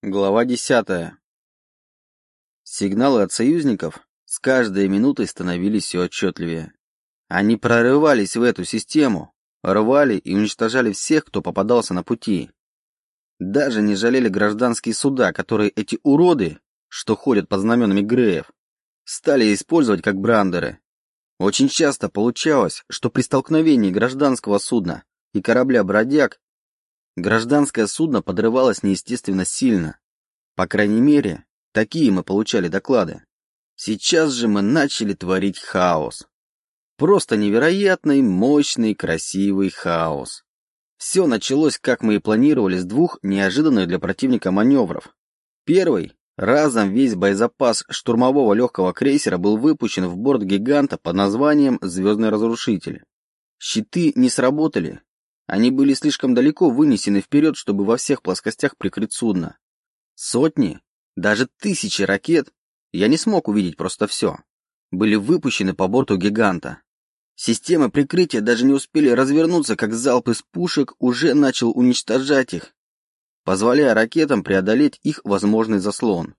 Глава десятая. Сигналы от союзников с каждой минутой становились все отчетливее. Они прорывались в эту систему, рвали и уничтожали всех, кто попадался на пути. Даже не жалели гражданские суда, которые эти уроды, что ходят под знаменами Греев, стали использовать как брандеры. Очень часто получалось, что при столкновении гражданского судна и корабля-бродяг Гражданское судно подрывалось неестественно сильно. По крайней мере, такие мы получали доклады. Сейчас же мы начали творить хаос. Просто невероятный, мощный, красивый хаос. Все началось, как мы и планировали, с двух неожиданных для противника маневров. Первый. Разом весь боезапас штурмового легкого крейсера был выпущен в борт гиганта под названием «Звездный разрушитель». Щиты не сработали, они были слишком далеко вынесены вперед, чтобы во всех плоскостях прикрыть судно. Сотни, даже тысячи ракет, я не смог увидеть просто все, были выпущены по борту гиганта. Системы прикрытия даже не успели развернуться, как залп из пушек уже начал уничтожать их, позволяя ракетам преодолеть их возможный заслон.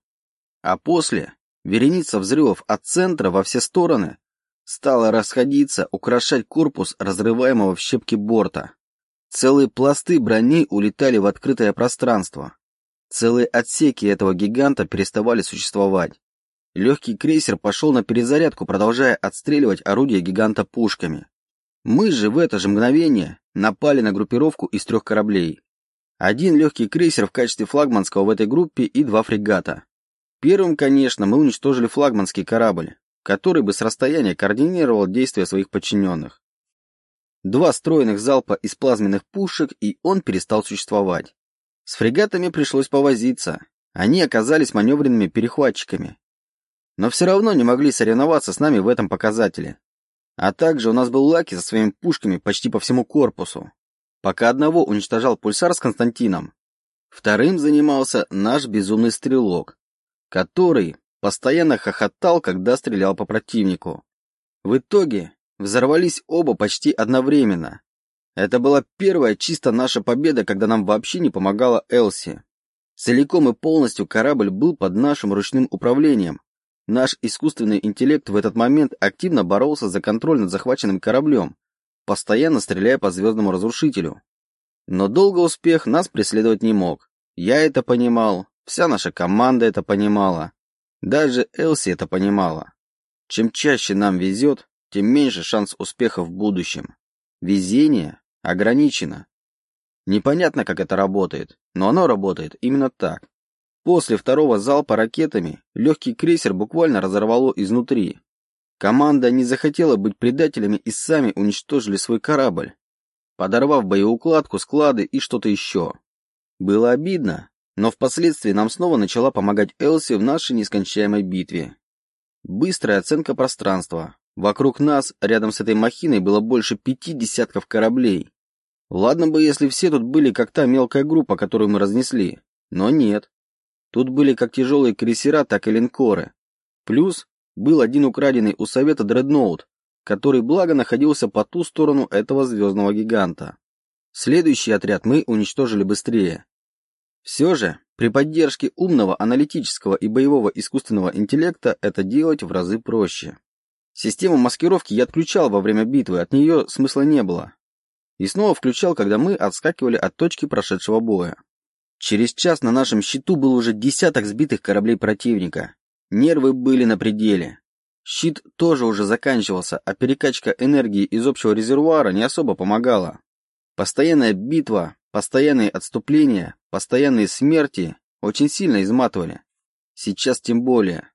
А после вереница взрывов от центра во все стороны стала расходиться, украшать корпус разрываемого в щепки борта. Целые пласты брони улетали в открытое пространство. Целые отсеки этого гиганта переставали существовать. Легкий крейсер пошел на перезарядку, продолжая отстреливать орудия гиганта пушками. Мы же в это же мгновение напали на группировку из трех кораблей. Один легкий крейсер в качестве флагманского в этой группе и два фрегата. Первым, конечно, мы уничтожили флагманский корабль, который бы с расстояния координировал действия своих подчиненных. Два стройных залпа из плазменных пушек, и он перестал существовать. С фрегатами пришлось повозиться. Они оказались маневренными перехватчиками. Но все равно не могли соревноваться с нами в этом показателе. А также у нас был Лаки со своими пушками почти по всему корпусу. Пока одного уничтожал пульсар с Константином, вторым занимался наш безумный стрелок, который постоянно хохотал, когда стрелял по противнику. В итоге Взорвались оба почти одновременно. Это была первая чисто наша победа, когда нам вообще не помогала Элси. Целиком и полностью корабль был под нашим ручным управлением. Наш искусственный интеллект в этот момент активно боролся за контроль над захваченным кораблем, постоянно стреляя по звездному разрушителю. Но долго успех нас преследовать не мог. Я это понимал, вся наша команда это понимала. Даже Элси это понимала. Чем чаще нам везет, тем меньше шанс успеха в будущем. Везение ограничено. Непонятно, как это работает, но оно работает именно так. После второго залпа ракетами легкий крейсер буквально разорвало изнутри. Команда не захотела быть предателями и сами уничтожили свой корабль, подорвав боеукладку, склады и что-то еще. Было обидно, но впоследствии нам снова начала помогать Элси в нашей нескончаемой битве. Быстрая оценка пространства, Вокруг нас, рядом с этой махиной, было больше пяти десятков кораблей. Ладно бы, если все тут были как та мелкая группа, которую мы разнесли. Но нет. Тут были как тяжелые крейсера, так и линкоры. Плюс был один украденный у Совета дредноут, который благо находился по ту сторону этого звездного гиганта. Следующий отряд мы уничтожили быстрее. Все же, при поддержке умного аналитического и боевого искусственного интеллекта это делать в разы проще. Систему маскировки я отключал во время битвы, от нее смысла не было. И снова включал, когда мы отскакивали от точки прошедшего боя. Через час на нашем счету был уже десяток сбитых кораблей противника. Нервы были на пределе. Щит тоже уже заканчивался, а перекачка энергии из общего резервуара не особо помогала. Постоянная битва, постоянные отступления, постоянные смерти очень сильно изматывали. Сейчас тем более.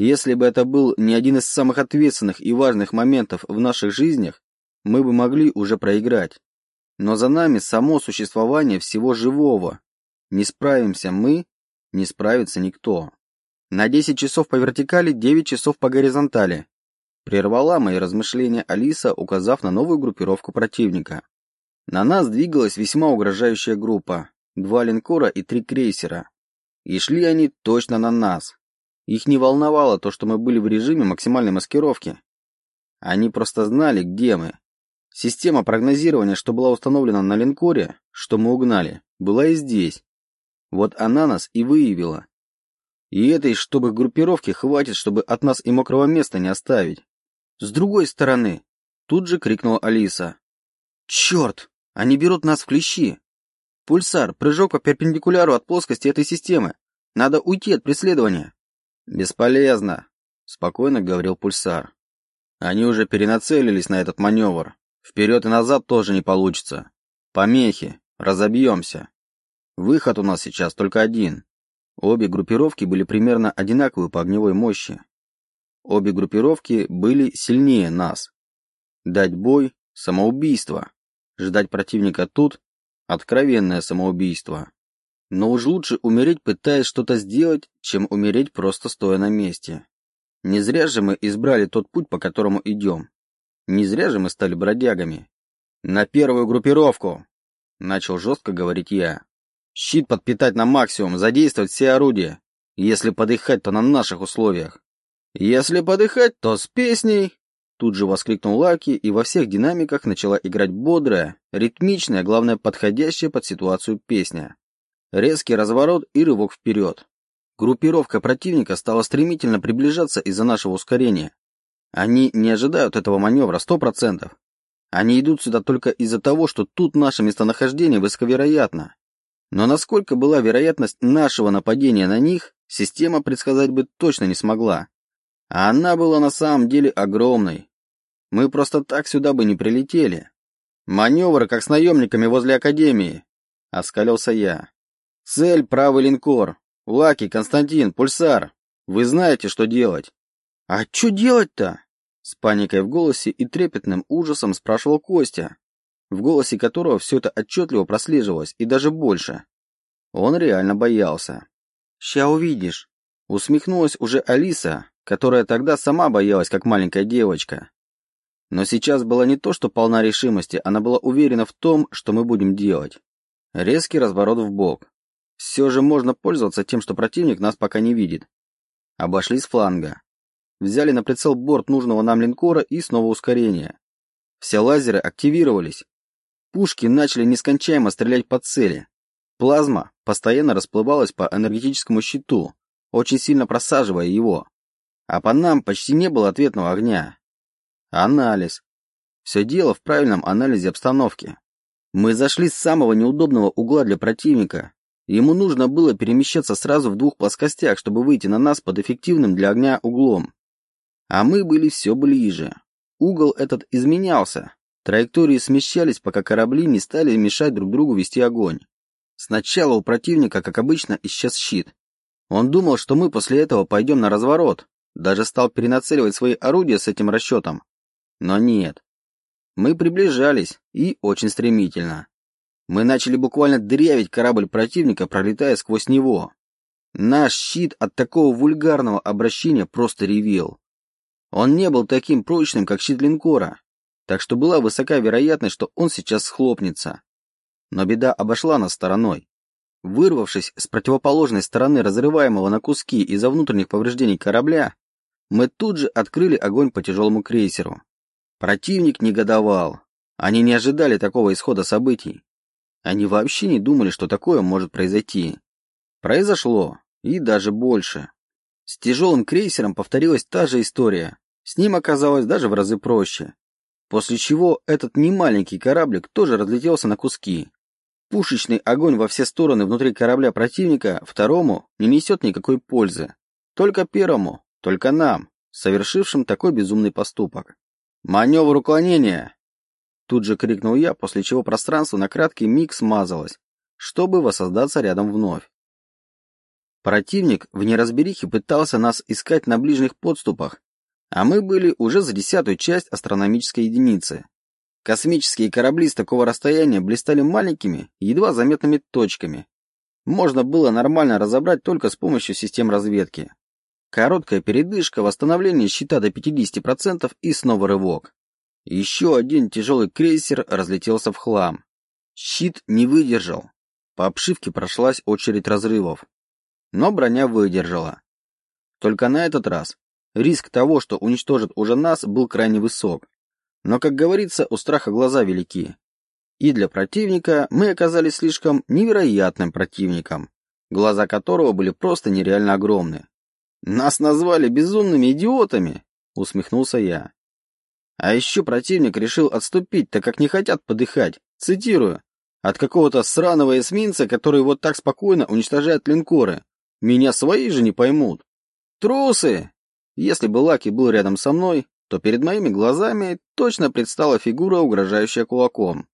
Если бы это был не один из самых ответственных и важных моментов в наших жизнях, мы бы могли уже проиграть. Но за нами само существование всего живого. Не справимся мы, не справится никто. На 10 часов по вертикали, 9 часов по горизонтали. Прервала мои размышления Алиса, указав на новую группировку противника. На нас двигалась весьма угрожающая группа. Два линкора и три крейсера. И шли они точно на нас. Их не волновало то, что мы были в режиме максимальной маскировки. Они просто знали, где мы. Система прогнозирования, что была установлена на линкоре, что мы угнали, была и здесь. Вот она нас и выявила. И этой, чтобы группировки, хватит, чтобы от нас и мокрого места не оставить. С другой стороны, тут же крикнула Алиса. Черт, они берут нас в клещи. Пульсар, прыжок по перпендикуляру от плоскости этой системы. Надо уйти от преследования. Бесполезно, спокойно говорил Пульсар. Они уже перенацелились на этот маневр. Вперед и назад тоже не получится. Помехи, разобьемся. Выход у нас сейчас только один. Обе группировки были примерно одинаковы по огневой мощи. Обе группировки были сильнее нас. Дать бой – самоубийство. Ждать противника тут – откровенное самоубийство. Но уж лучше умереть, пытаясь что-то сделать, чем умереть просто стоя на месте. Не зря же мы избрали тот путь, по которому идем. Не зря же мы стали бродягами. «На первую группировку!» – начал жестко говорить я. Щит подпитать на максимум, задействовать все орудия. Если подыхать, то на наших условиях. Если подыхать, то с песней. Тут же воскликнул Лаки, и во всех динамиках начала играть бодрая, ритмичная, главное, подходящая под ситуацию песня. Резкий разворот и рывок вперед. Группировка противника стала стремительно приближаться из-за нашего ускорения. Они не ожидают этого маневра сто процентов. Они идут сюда только из-за того, что тут наше местонахождение высоковероятно. Но насколько была вероятность нашего нападения на них, система предсказать бы точно не смогла. А она была на самом деле огромной. Мы просто так сюда бы не прилетели. Маневр, как с наемниками возле Академии, — оскалился я. Цель — правый линкор. Лаки, Константин, Пульсар. Вы знаете, что делать. А что делать-то? С паникой в голосе и трепетным ужасом спрашивал Костя, в голосе которого все это отчетливо прослеживалось, и даже больше. Он реально боялся. «Ща увидишь», — усмехнулась уже Алиса, которая тогда сама боялась, как маленькая девочка. Но сейчас была не то, что полна решимости, она была уверена в том, что мы будем делать. Резкий разворот в бок. Все же можно пользоваться тем, что противник нас пока не видит. Обошли с фланга. Взяли на прицел борт нужного нам линкора и снова ускорение. Все лазеры активировались, Пушки начали нескончаемо стрелять по цели. Плазма постоянно расплывалась по энергетическому щиту, очень сильно просаживая его. А по нам почти не было ответного огня. Анализ. Все дело в правильном анализе обстановки. Мы зашли с самого неудобного угла для противника. Ему нужно было перемещаться сразу в двух плоскостях, чтобы выйти на нас под эффективным для огня углом. А мы были все ближе. Угол этот изменялся, Траектории смещались, пока корабли не стали мешать друг другу вести огонь. Сначала у противника, как обычно, исчез щит. Он думал, что мы после этого пойдем на разворот, даже стал перенацеливать свои орудия с этим расчетом. Но нет. Мы приближались, и очень стремительно. Мы начали буквально дырявить корабль противника, пролетая сквозь него. Наш щит от такого вульгарного обращения просто ревел. Он не был таким прочным, как щит линкора, так что была высока вероятность, что он сейчас схлопнется. Но беда обошла нас стороной. Вырвавшись с противоположной стороны разрываемого на куски из-за внутренних повреждений корабля, мы тут же открыли огонь по тяжелому крейсеру. Противник негодовал. Они не ожидали такого исхода событий. Они вообще не думали, что такое может произойти. Произошло, и даже больше. С тяжелым крейсером повторилась та же история. С ним оказалось даже в разы проще. После чего этот немаленький кораблик тоже разлетелся на куски. Пушечный огонь во все стороны внутри корабля противника второму не несет никакой пользы. Только первому, только нам, совершившим такой безумный поступок. «Маневр уклонения!» Тут же крикнул я, после чего пространство на краткий миг смазалось, чтобы воссоздаться рядом вновь. Противник в неразберихе пытался нас искать на ближних подступах, а мы были уже за десятую часть астрономической единицы. Космические корабли с такого расстояния блистали маленькими, едва заметными точками. Можно было нормально разобрать только с помощью систем разведки. Короткая передышка, восстановление щита до 50% и снова рывок. Еще один тяжелый крейсер разлетелся в хлам. Щит не выдержал. По обшивке прошлась очередь разрывов. Но броня выдержала. Только на этот раз Риск того, что уничтожат уже нас, был крайне высок. Но, как говорится, у страха глаза велики. И для противника мы оказались слишком невероятным противником. глаза которого были просто нереально огромны. «Нас назвали безумными идиотами!» — усмехнулся я. А еще противник решил отступить, так как не хотят подыхать. Цитирую. От какого-то сраного эсминца, который вот так спокойно уничтожает линкоры. Меня свои же не поймут. Трусы! Если бы Лаки был рядом со мной, то перед моими глазами точно предстала фигура, угрожающая кулаком.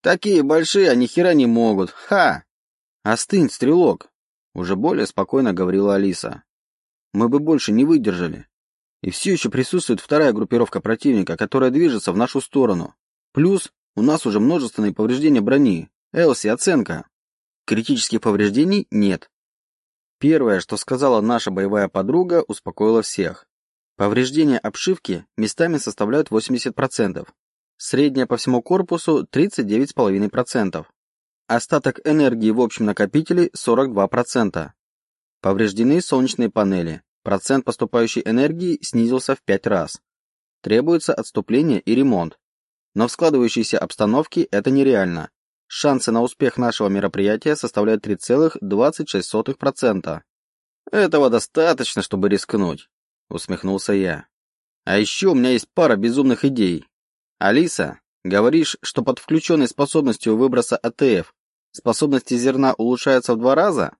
Такие большие они хера не могут. Ха! Остынь, стрелок! Уже более спокойно говорила Алиса. Мы бы больше не выдержали. И все еще присутствует вторая группировка противника, которая движется в нашу сторону. Плюс у нас уже множественные повреждения брони. Элси, оценка. Критических повреждений нет. Первое, что сказала наша боевая подруга, успокоило всех. Повреждения обшивки местами составляют 80%. Средняя по всему корпусу 39,5%. Остаток энергии в общем накопителе 42%. Повреждены солнечные панели. Процент поступающей энергии снизился в 5 раз. Требуется отступление и ремонт. Но в складывающейся обстановке это нереально. Шансы на успех нашего мероприятия составляют 3,26%. Этого достаточно, чтобы рискнуть, усмехнулся я. А еще у меня есть пара безумных идей. Алиса, говоришь, что под включенной способностью выброса АТФ способности зерна улучшаются в два раза?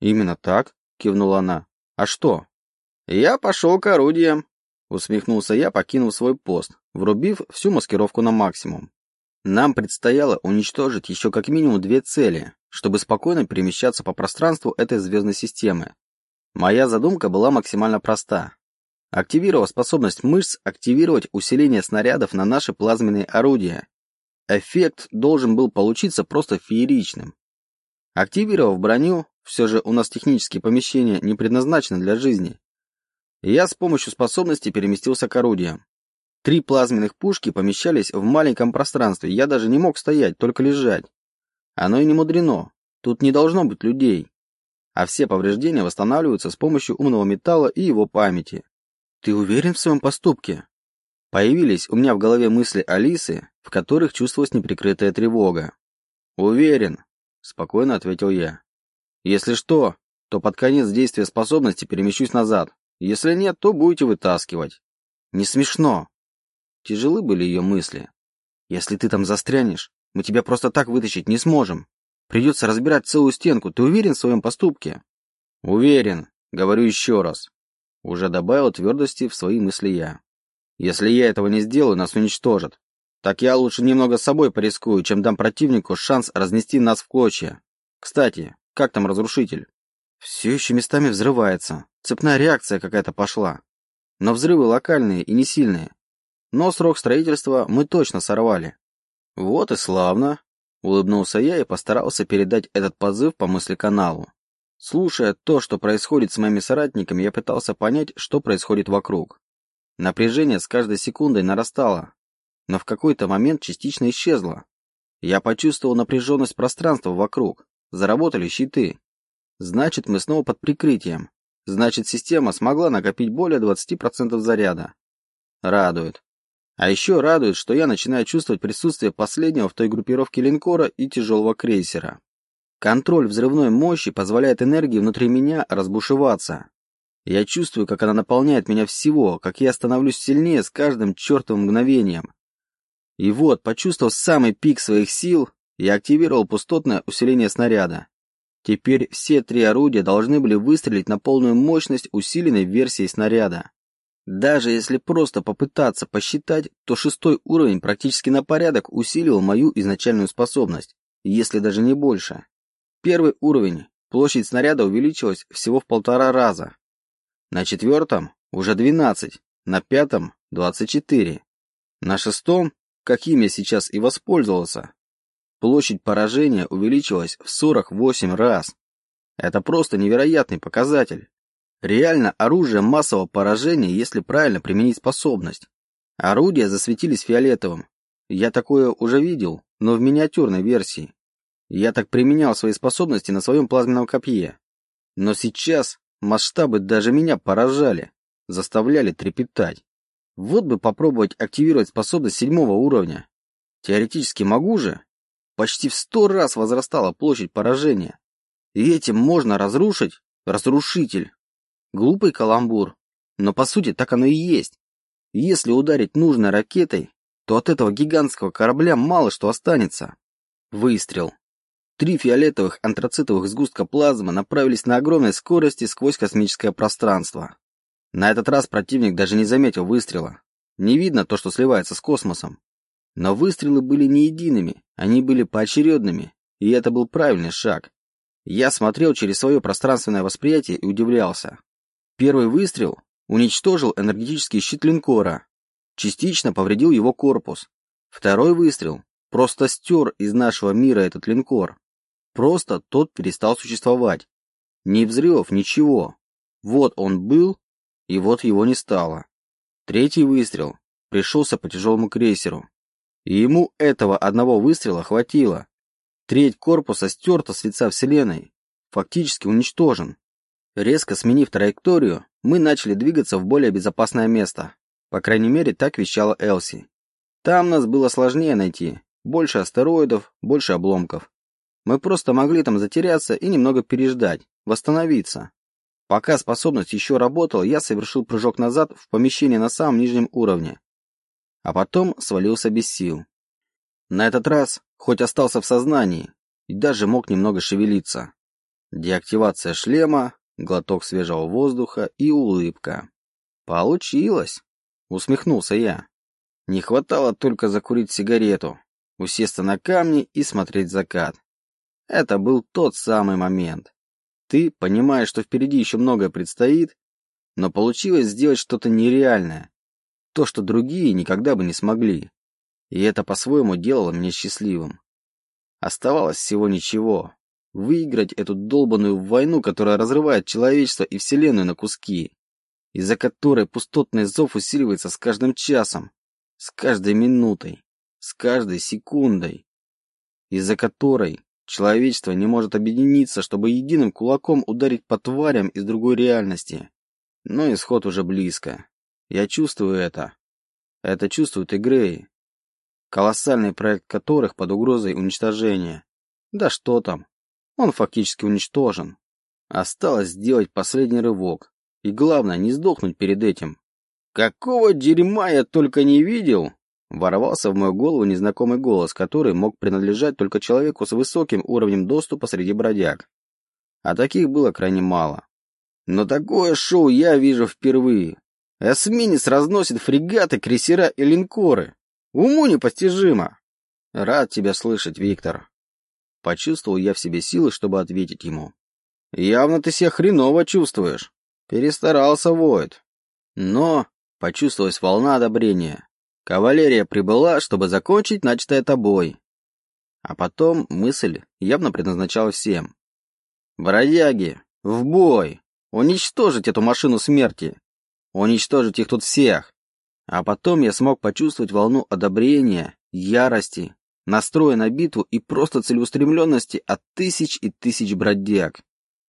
Именно так, кивнула она. А что? «Я пошел к орудиям», — усмехнулся я, покинув свой пост, врубив всю маскировку на максимум. Нам предстояло уничтожить еще как минимум две цели, чтобы спокойно перемещаться по пространству этой звездной системы. Моя задумка была максимально проста. Активировав способность мышц, активировать усиление снарядов на наши плазменные орудия. Эффект должен был получиться просто фееричным. Активировав броню, все же у нас технические помещения не предназначены для жизни, я с помощью способности переместился к орудиям. Три плазменных пушки помещались в маленьком пространстве, я даже не мог стоять, только лежать. Оно и не мудрено, тут не должно быть людей. А все повреждения восстанавливаются с помощью умного металла и его памяти. Ты уверен в своем поступке? Появились у меня в голове мысли Алисы, в которых чувствовалась неприкрытая тревога. «Уверен», — спокойно ответил я. «Если что, то под конец действия способности перемещусь назад, если нет, то будете вытаскивать. Не смешно. Тяжелы были ее мысли. Если ты там застрянешь, мы тебя просто так вытащить не сможем. Придется разбирать целую стенку. Ты уверен в своем поступке? Уверен. Говорю еще раз. Уже добавил твердости в свои мысли я. Если я этого не сделаю, нас уничтожат. Так я лучше немного с собой порискую, чем дам противнику шанс разнести нас в клочья. Кстати, как там разрушитель? Все еще местами взрывается. Цепная реакция какая-то пошла. Но взрывы локальные и не сильные. Но срок строительства мы точно сорвали. Вот и славно. Улыбнулся я и постарался передать этот позыв по мысли каналу. Слушая то, что происходит с моими соратниками, я пытался понять, что происходит вокруг. Напряжение с каждой секундой нарастало, но в какой-то момент частично исчезло. Я почувствовал напряженность пространства вокруг. Заработали щиты. Значит, мы снова под прикрытием. Значит, система смогла накопить более 20% заряда. Радует. А еще радует, что я начинаю чувствовать присутствие последнего в той группировке линкора и тяжелого крейсера. Контроль взрывной мощи позволяет энергии внутри меня разбушеваться. Я чувствую, как она наполняет меня всего, как я становлюсь сильнее с каждым чертовым мгновением. И вот, почувствовав самый пик своих сил, я активировал пустотное усиление снаряда. Теперь все три орудия должны были выстрелить на полную мощность усиленной версии снаряда. Даже если просто попытаться посчитать, то шестой уровень практически на порядок усилил мою изначальную способность, если даже не больше. Первый уровень, площадь снаряда увеличилась всего в полтора раза. На четвертом уже 12, на пятом 24. На шестом, каким я сейчас и воспользовался, Площадь поражения увеличилась в 48 раз. Это просто невероятный показатель. Реально оружие массового поражения, если правильно применить способность. Орудия засветились фиолетовым. Я такое уже видел, но в миниатюрной версии. Я так применял свои способности на своем плазменном копье. Но сейчас масштабы даже меня поражали, заставляли трепетать. Вот бы попробовать активировать способность седьмого уровня. Теоретически могу же, Почти в сто раз возрастала площадь поражения. И этим можно разрушить разрушитель. Глупый каламбур. Но по сути так оно и есть. Если ударить нужной ракетой, то от этого гигантского корабля мало что останется. Выстрел. Три фиолетовых антрацитовых сгустка плазмы направились на огромной скорости сквозь космическое пространство. На этот раз противник даже не заметил выстрела. Не видно то, что сливается с космосом. Но выстрелы были не едиными, они были поочередными, и это был правильный шаг. Я смотрел через свое пространственное восприятие и удивлялся. Первый выстрел уничтожил энергетический щит линкора, частично повредил его корпус. Второй выстрел просто стер из нашего мира этот линкор. Просто тот перестал существовать. Ни взрывов, ничего. Вот он был, и вот его не стало. Третий выстрел пришелся по тяжелому крейсеру. И ему этого одного выстрела хватило. Треть корпуса стерта с лица Вселенной, фактически уничтожен. Резко сменив траекторию, мы начали двигаться в более безопасное место. По крайней мере, так вещала Элси. Там нас было сложнее найти. Больше астероидов, больше обломков. Мы просто могли там затеряться и немного переждать, восстановиться. Пока способность еще работала, я совершил прыжок назад в помещение на самом нижнем уровне. А потом свалился без сил. На этот раз хоть остался в сознании и даже мог немного шевелиться. Деактивация шлема, глоток свежего воздуха и улыбка. Получилось, усмехнулся я. Не хватало только закурить сигарету, усесться на камни и смотреть закат. Это был тот самый момент. Ты понимаешь, что впереди еще многое предстоит, но получилось сделать что-то нереальное. То, что другие никогда бы не смогли. И это по-своему делало меня счастливым. Оставалось всего ничего. Выиграть эту долбанную войну, которая разрывает человечество и Вселенную на куски, из-за которой пустотный зов усиливается с каждым часом, с каждой минутой, с каждой секундой, из-за которой Человечество не может объединиться, чтобы единым кулаком ударить по тварям из другой реальности. Но исход уже близко. Я чувствую это. Это чувствуют и Грей. Колоссальный проект которых под угрозой уничтожения. Да что там. Он фактически уничтожен. Осталось сделать последний рывок. И главное, не сдохнуть перед этим. Какого дерьма я только не видел, Ворвался в мою голову незнакомый голос, который мог принадлежать только человеку с высоким уровнем доступа среди бродяг. А таких было крайне мало. Но такое шоу я вижу впервые. Эсминец разносит фрегаты, крейсера и линкоры. Уму непостижимо. Рад тебя слышать, Виктор. Почувствовал я в себе силы, чтобы ответить ему. Явно ты себя хреново чувствуешь. Перестарался, Войд. Но почувствовалась волна одобрения. Кавалерия прибыла, чтобы закончить начатое тобой. А потом мысль явно предназначалась всем. Бродяги, в бой! Уничтожить эту машину смерти! Уничтожить их тут всех! А потом я смог почувствовать волну одобрения, ярости, настроя на битву и просто целеустремленности от тысяч и тысяч бродяг.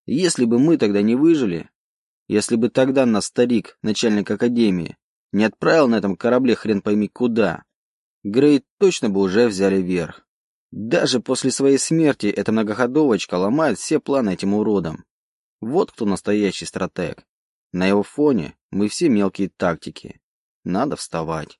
Если бы мы тогда не выжили, если бы тогда нас старик, начальник академии, не отправил на этом корабле хрен пойми куда, Грей точно бы уже взяли верх. Даже после своей смерти эта многоходовочка ломает все планы этим уродам. Вот кто настоящий стратег. На его фоне мы все мелкие тактики. Надо вставать.